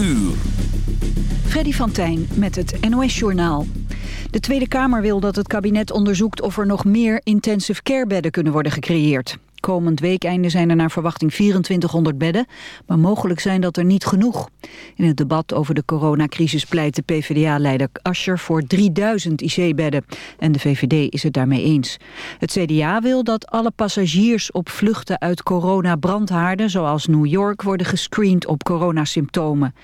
uur. Freddy van Tijn met het NOS-journaal. De Tweede Kamer wil dat het kabinet onderzoekt of er nog meer intensive care bedden kunnen worden gecreëerd. Komend weekeinde zijn er naar verwachting 2400 bedden, maar mogelijk zijn dat er niet genoeg. In het debat over de coronacrisis pleit de PvdA-leider Ascher voor 3000 IC-bedden. En de VVD is het daarmee eens. Het CDA wil dat alle passagiers op vluchten uit coronabrandhaarden, zoals New York, worden gescreend op coronasymptomen.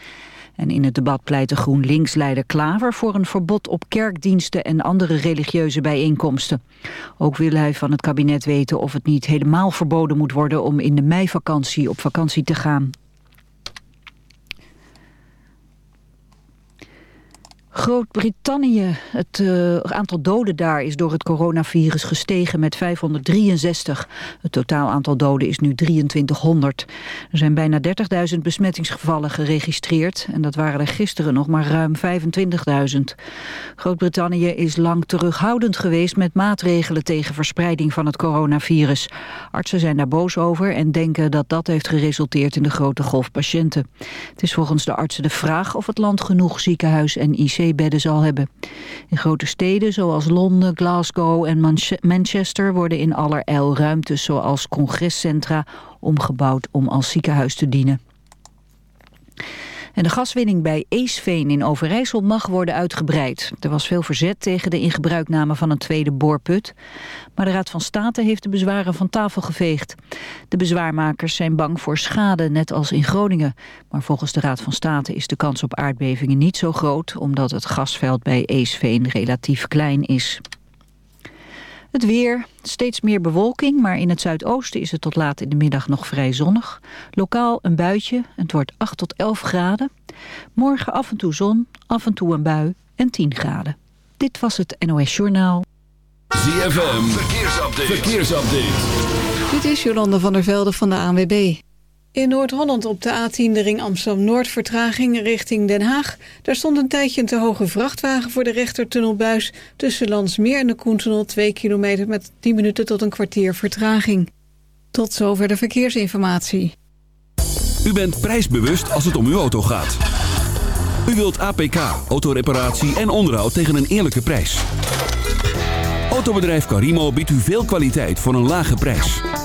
En in het debat pleit de GroenLinks-leider Klaver voor een verbod op kerkdiensten en andere religieuze bijeenkomsten. Ook wil hij van het kabinet weten of het niet helemaal verboden moet worden om in de meivakantie op vakantie te gaan. Groot-Brittannië. Het uh, aantal doden daar is door het coronavirus gestegen met 563. Het totaal aantal doden is nu 2300. Er zijn bijna 30.000 besmettingsgevallen geregistreerd. En dat waren er gisteren nog maar ruim 25.000. Groot-Brittannië is lang terughoudend geweest met maatregelen tegen verspreiding van het coronavirus. Artsen zijn daar boos over en denken dat dat heeft geresulteerd in de grote golf patiënten. Het is volgens de artsen de vraag of het land genoeg ziekenhuis en IC bedden zal hebben. In grote steden zoals Londen, Glasgow en Manchester worden in allerijl ruimtes zoals congrescentra omgebouwd om als ziekenhuis te dienen. En de gaswinning bij Eesveen in Overijssel mag worden uitgebreid. Er was veel verzet tegen de ingebruikname van een tweede boorput. Maar de Raad van State heeft de bezwaren van tafel geveegd. De bezwaarmakers zijn bang voor schade, net als in Groningen. Maar volgens de Raad van State is de kans op aardbevingen niet zo groot... omdat het gasveld bij Eesveen relatief klein is. Het weer, steeds meer bewolking, maar in het zuidoosten is het tot laat in de middag nog vrij zonnig. Lokaal een buitje, het wordt 8 tot 11 graden. Morgen af en toe zon, af en toe een bui en 10 graden. Dit was het NOS Journaal. ZFM, verkeersupdate. verkeersupdate. Dit is Jolande van der Velde van de ANWB. In Noord-Holland op de A10 de ring Amsterdam-Noord vertraging richting Den Haag. Daar stond een tijdje een te hoge vrachtwagen voor de rechtertunnelbuis... tussen Landsmeer en de Koentunnel 2 kilometer met 10 minuten tot een kwartier vertraging. Tot zover de verkeersinformatie. U bent prijsbewust als het om uw auto gaat. U wilt APK, autoreparatie en onderhoud tegen een eerlijke prijs. Autobedrijf Carimo biedt u veel kwaliteit voor een lage prijs.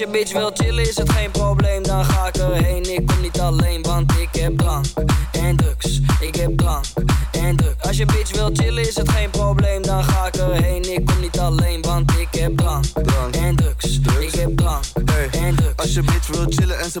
je bitch wil chillen is het geen probleem, dan ga ik erheen. Ik kom niet alleen, want ik heb drank en drugs. Ik heb drank en drugs. Als je bitch wil chillen is het geen probleem, dan ga ik erheen. Ik kom niet alleen, want ik heb drank, en drugs. Ik heb drank en drugs. Als je bitch wil chillen en ze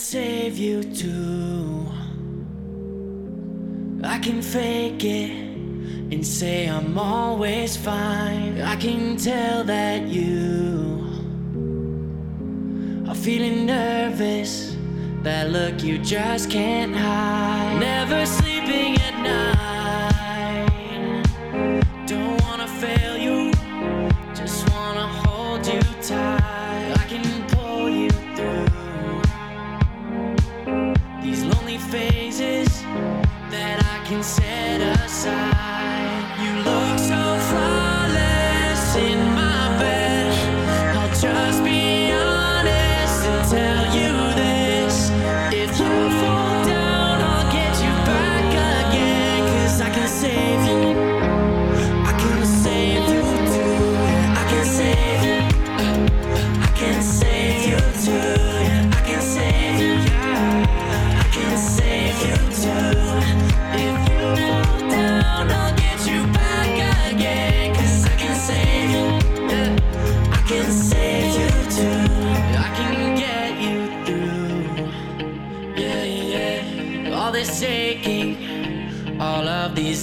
Save you too. I can fake it and say I'm always fine. I can tell that you are feeling nervous. That look you just can't hide. Never sleeping at night. Can set aside.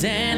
Of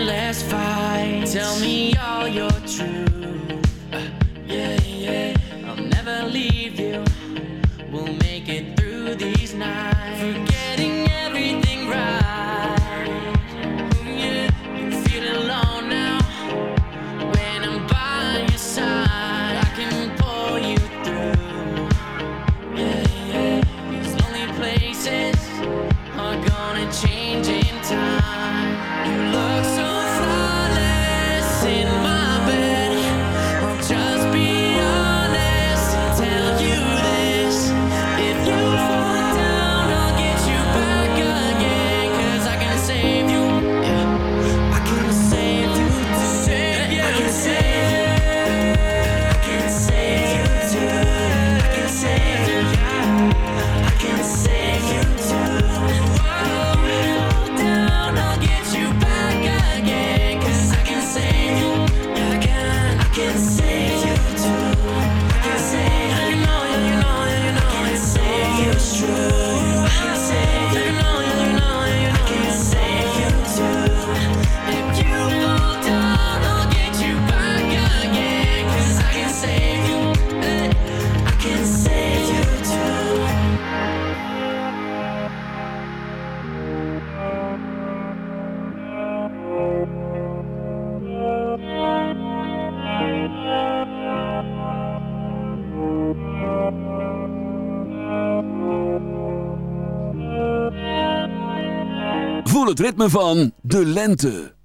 ritme van de lente.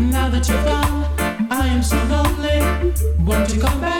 Now that you're gone, I am so lonely. Won't you come back?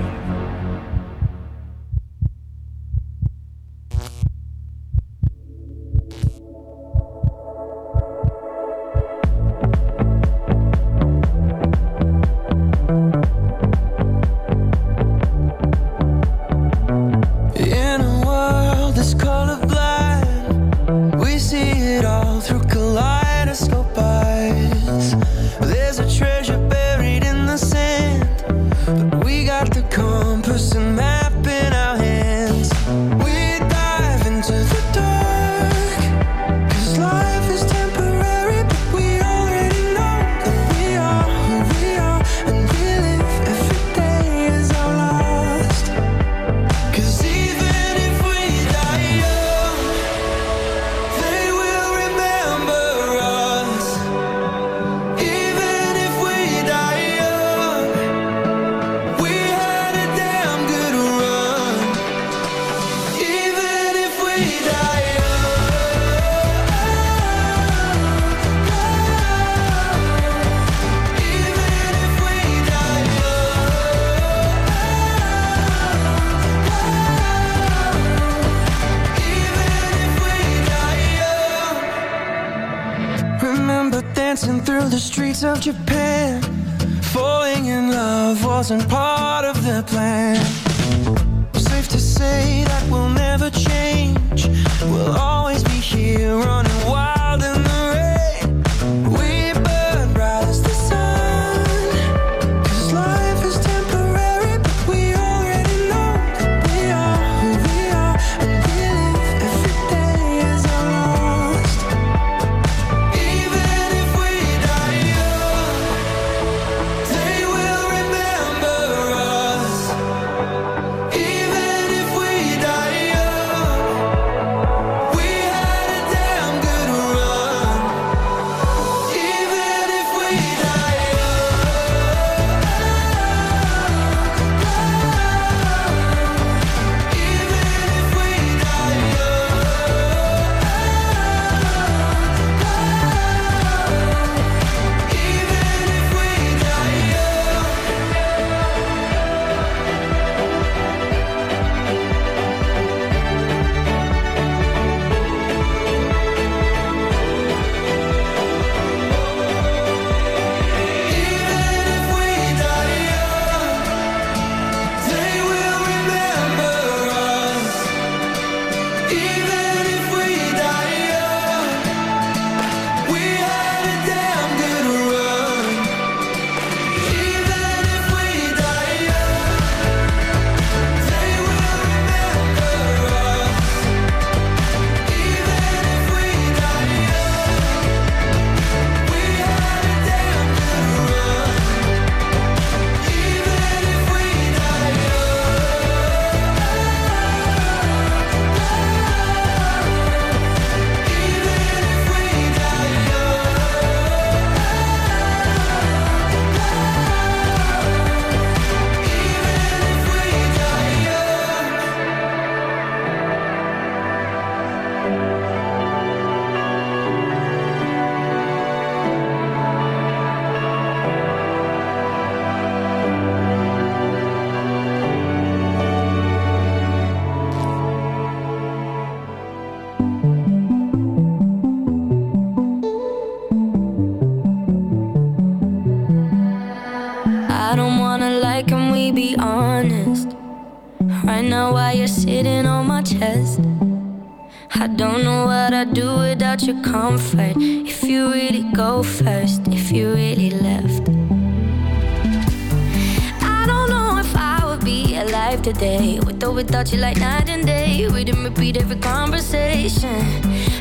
like today. With or without you, like night and day. We didn't repeat every conversation.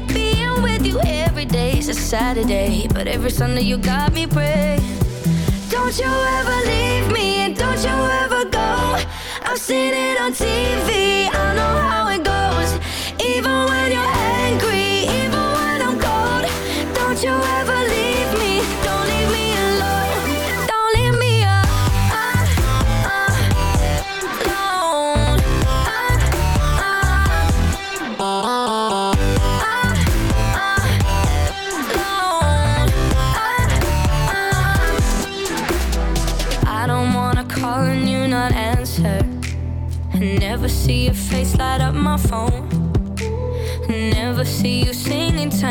Being with you every day is a Saturday, but every Sunday you got me praying. Don't you ever leave me, and don't you ever go. I've seen it on TV. I know how it goes. Even when you're angry, even when I'm cold. Don't you ever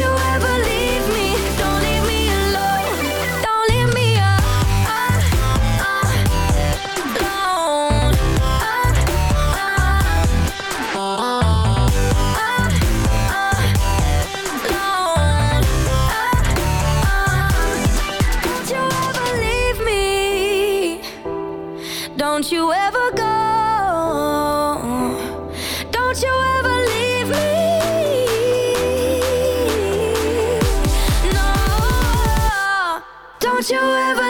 you Would you ever